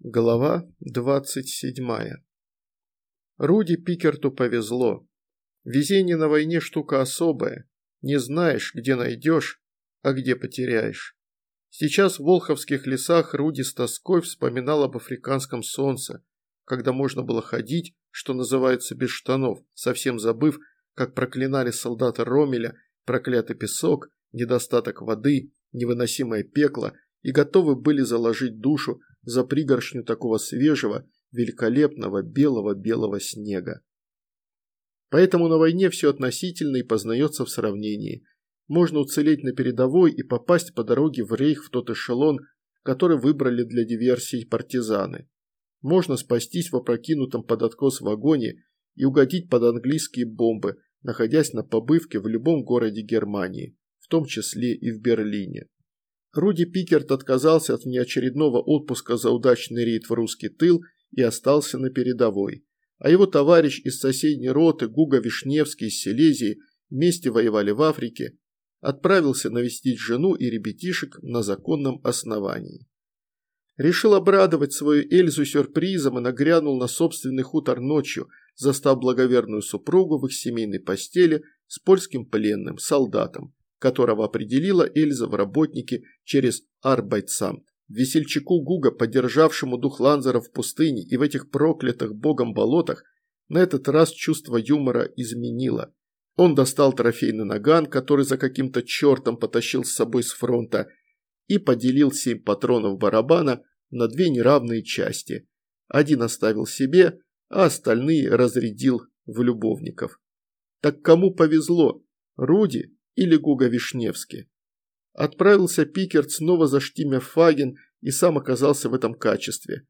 Глава 27. Руди Пикерту повезло. Везение на войне штука особая. Не знаешь, где найдешь, а где потеряешь. Сейчас в Волховских лесах Руди с тоской вспоминал об африканском солнце, когда можно было ходить, что называется, без штанов, совсем забыв, как проклинали солдаты Ромеля, проклятый песок, недостаток воды, невыносимое пекло и готовы были заложить душу за пригоршню такого свежего, великолепного белого-белого снега. Поэтому на войне все относительно и познается в сравнении. Можно уцелеть на передовой и попасть по дороге в рейх в тот эшелон, который выбрали для диверсий партизаны. Можно спастись в опрокинутом под откос вагоне и угодить под английские бомбы, находясь на побывке в любом городе Германии, в том числе и в Берлине. Руди Пикерт отказался от внеочередного отпуска за удачный рейд в русский тыл и остался на передовой. А его товарищ из соседней роты Гуга Вишневский из Силезии вместе воевали в Африке, отправился навестить жену и ребятишек на законном основании. Решил обрадовать свою Эльзу сюрпризом и нагрянул на собственный хутор ночью, застав благоверную супругу в их семейной постели с польским пленным, солдатом, которого определила Эльза в работнике через Арбайтсамт. Весельчаку Гуга, поддержавшему дух Ланзера в пустыне и в этих проклятых богом болотах, на этот раз чувство юмора изменило. Он достал трофейный наган, который за каким-то чертом потащил с собой с фронта, и поделил семь патронов барабана на две неравные части. Один оставил себе, а остальные разрядил в любовников. Так кому повезло, Руди или Гуга Вишневский? Отправился Пикерт снова за Штимя Фаген и сам оказался в этом качестве.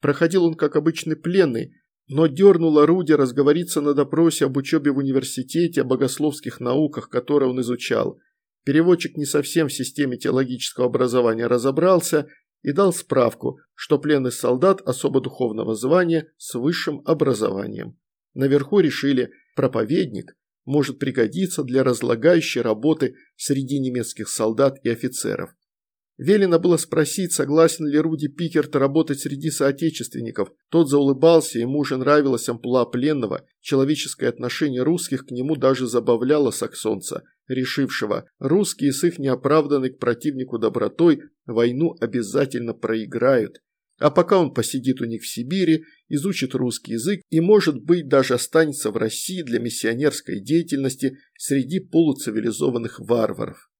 Проходил он как обычный пленный, но дернуло Руди разговориться на допросе об учебе в университете, о богословских науках, которые он изучал. Переводчик не совсем в системе теологического образования разобрался и дал справку, что пленный солдат особо духовного звания с высшим образованием. Наверху решили, проповедник может пригодиться для разлагающей работы среди немецких солдат и офицеров. Велено было спросить, согласен ли Руди Пикерт работать среди соотечественников. Тот заулыбался, ему уже нравилась амплуа пленного, человеческое отношение русских к нему даже забавляло саксонца, решившего, русские с их неоправданной к противнику добротой войну обязательно проиграют. А пока он посидит у них в Сибири, изучит русский язык и, может быть, даже останется в России для миссионерской деятельности среди полуцивилизованных варваров.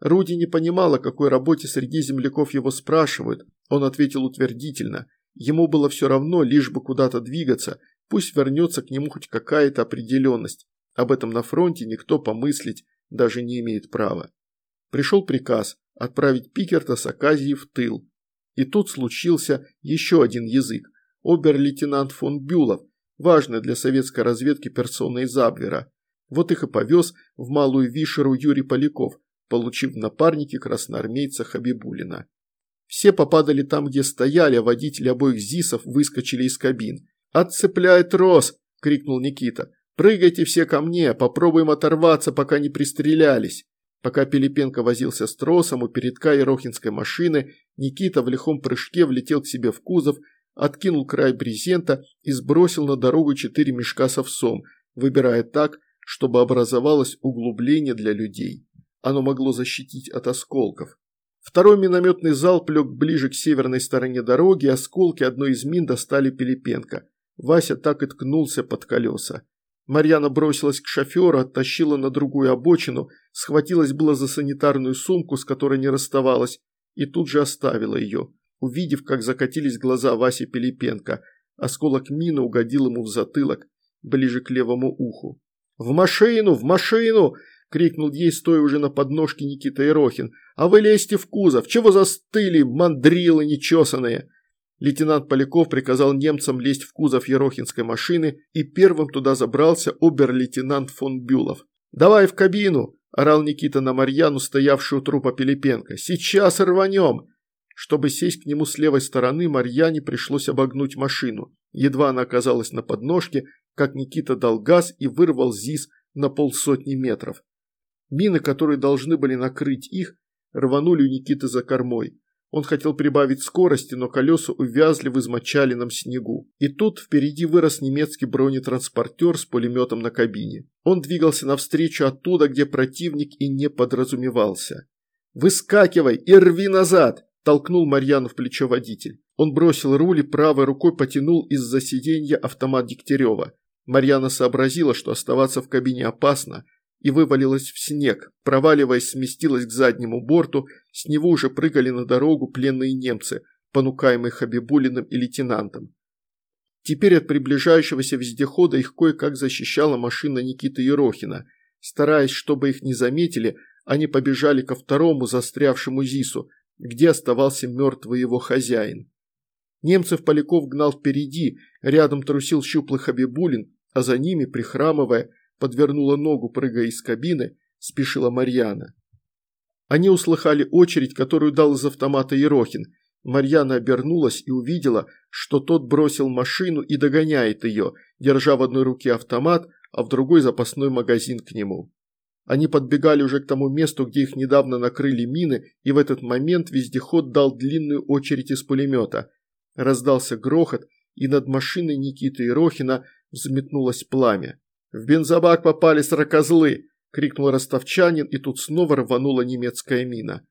Руди не понимал, о какой работе среди земляков его спрашивают. Он ответил утвердительно. Ему было все равно, лишь бы куда-то двигаться, пусть вернется к нему хоть какая-то определенность. Об этом на фронте никто помыслить даже не имеет права. Пришел приказ отправить Пикерта с Аказии в тыл. И тут случился еще один язык. Обер-лейтенант фон Бюлов, важный для советской разведки персона из. Вот их и повез в Малую Вишеру Юрий Поляков, получив в напарники красноармейца Хабибулина. Все попадали там, где стояли, а водители обоих ЗИСов выскочили из кабин. «Отцепляй трос!» – крикнул Никита. «Прыгайте все ко мне, попробуем оторваться, пока не пристрелялись». Пока Пилипенко возился с тросом у передка Ерохинской машины, Никита в лихом прыжке влетел к себе в кузов, откинул край брезента и сбросил на дорогу четыре мешка с овсом, выбирая так, чтобы образовалось углубление для людей. Оно могло защитить от осколков. Второй минометный залп лег ближе к северной стороне дороги, осколки одной из мин достали Пилипенко. Вася так и ткнулся под колеса. Марьяна бросилась к шоферу, оттащила на другую обочину, схватилась было за санитарную сумку, с которой не расставалась, и тут же оставила ее, увидев, как закатились глаза Васи Пилипенко. Осколок мины угодил ему в затылок, ближе к левому уху. «В машину! В машину!» – крикнул ей, стоя уже на подножке Никита Ерохин. «А вы лезьте в кузов! Чего застыли, мандрилы нечесанные?» Лейтенант Поляков приказал немцам лезть в кузов Ерохинской машины, и первым туда забрался обер-лейтенант фон Бюлов. «Давай в кабину!» – орал Никита на Марьяну, стоявшую трупа Пилипенко. «Сейчас рванем!» Чтобы сесть к нему с левой стороны, Марьяне пришлось обогнуть машину. Едва она оказалась на подножке, как Никита дал газ и вырвал ЗИС на полсотни метров. Мины, которые должны были накрыть их, рванули у Никиты за кормой. Он хотел прибавить скорости, но колеса увязли в измочаленном снегу. И тут впереди вырос немецкий бронетранспортер с пулеметом на кабине. Он двигался навстречу оттуда, где противник и не подразумевался. «Выскакивай и рви назад!» – толкнул Марьяну в плечо водитель. Он бросил руль и правой рукой потянул из-за сиденья автомат Дегтярева. Марьяна сообразила, что оставаться в кабине опасно, и вывалилась в снег, проваливаясь, сместилась к заднему борту, с него уже прыгали на дорогу пленные немцы, понукаемые Хабибулиным и лейтенантом. Теперь от приближающегося вездехода их кое-как защищала машина Никиты Ерохина. Стараясь, чтобы их не заметили, они побежали ко второму застрявшему ЗИСу, где оставался мертвый его хозяин. Немцев Поляков гнал впереди, рядом трусил щуплый Хабибулин, а за ними, прихрамывая, подвернула ногу, прыгая из кабины, спешила Марьяна. Они услыхали очередь, которую дал из автомата Ерохин. Марьяна обернулась и увидела, что тот бросил машину и догоняет ее, держа в одной руке автомат, а в другой запасной магазин к нему. Они подбегали уже к тому месту, где их недавно накрыли мины, и в этот момент вездеход дал длинную очередь из пулемета. Раздался грохот, и над машиной Никиты Ерохина взметнулось пламя. «В бензобак попали сорокозлы!» – крикнул ростовчанин, и тут снова рванула немецкая мина.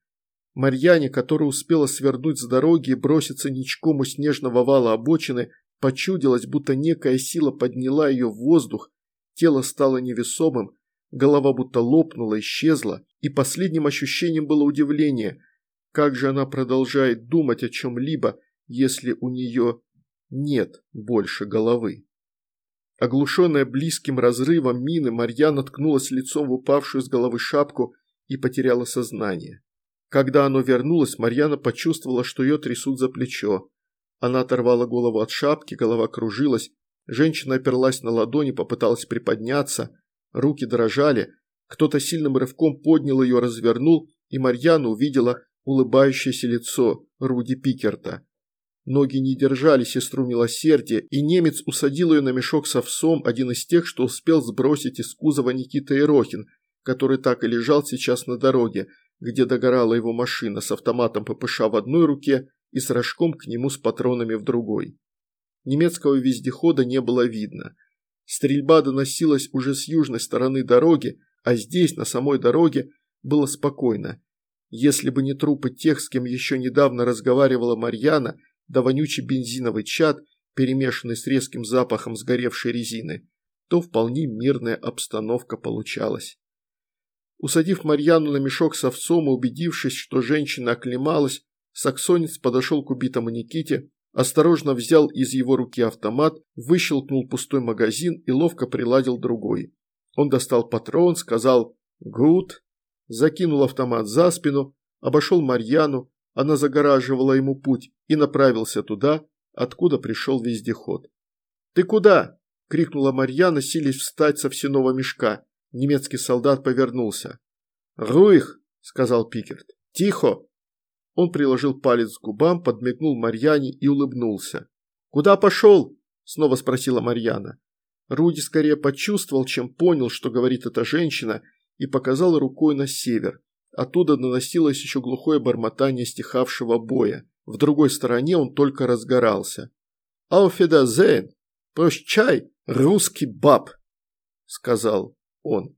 Марьяне, которая успела свернуть с дороги и броситься ничком у снежного вала обочины, почудилось, будто некая сила подняла ее в воздух, тело стало невесомым, голова будто лопнула, исчезла, и последним ощущением было удивление. Как же она продолжает думать о чем-либо, если у нее нет больше головы? Оглушенная близким разрывом мины, Марья наткнулась лицом в упавшую с головы шапку и потеряла сознание. Когда оно вернулось, Марьяна почувствовала, что ее трясут за плечо. Она оторвала голову от шапки, голова кружилась. Женщина оперлась на ладони, попыталась приподняться. Руки дрожали. Кто-то сильным рывком поднял ее, развернул, и Марьяна увидела улыбающееся лицо Руди Пикерта. Ноги не держали сестру милосердия, и немец усадил ее на мешок с овсом, один из тех, что успел сбросить из кузова Никита Ирохин, который так и лежал сейчас на дороге, где догорала его машина с автоматом ППШ в одной руке и с рожком к нему с патронами в другой. Немецкого вездехода не было видно. Стрельба доносилась уже с южной стороны дороги, а здесь, на самой дороге, было спокойно. Если бы не трупы тех, с кем еще недавно разговаривала Марьяна, да вонючий бензиновый чад, перемешанный с резким запахом сгоревшей резины, то вполне мирная обстановка получалась. Усадив Марьяну на мешок с овцом и убедившись, что женщина оклемалась, саксонец подошел к убитому Никите, осторожно взял из его руки автомат, выщелкнул пустой магазин и ловко приладил другой. Он достал патрон, сказал «Гуд», закинул автомат за спину, обошел Марьяну, она загораживала ему путь, и направился туда, откуда пришел вездеход. «Ты куда?» – крикнула Марьяна, силясь встать со всеного мешка. Немецкий солдат повернулся. «Руих!» – сказал Пикерт. «Тихо!» Он приложил палец к губам, подмигнул Марьяне и улыбнулся. «Куда пошел?» – снова спросила Марьяна. Руди скорее почувствовал, чем понял, что говорит эта женщина, и показал рукой на север. Оттуда доносилось еще глухое бормотание стихавшего боя. В другой стороне он только разгорался. «Ауфедазейн! Прощай, русский баб!» – сказал он.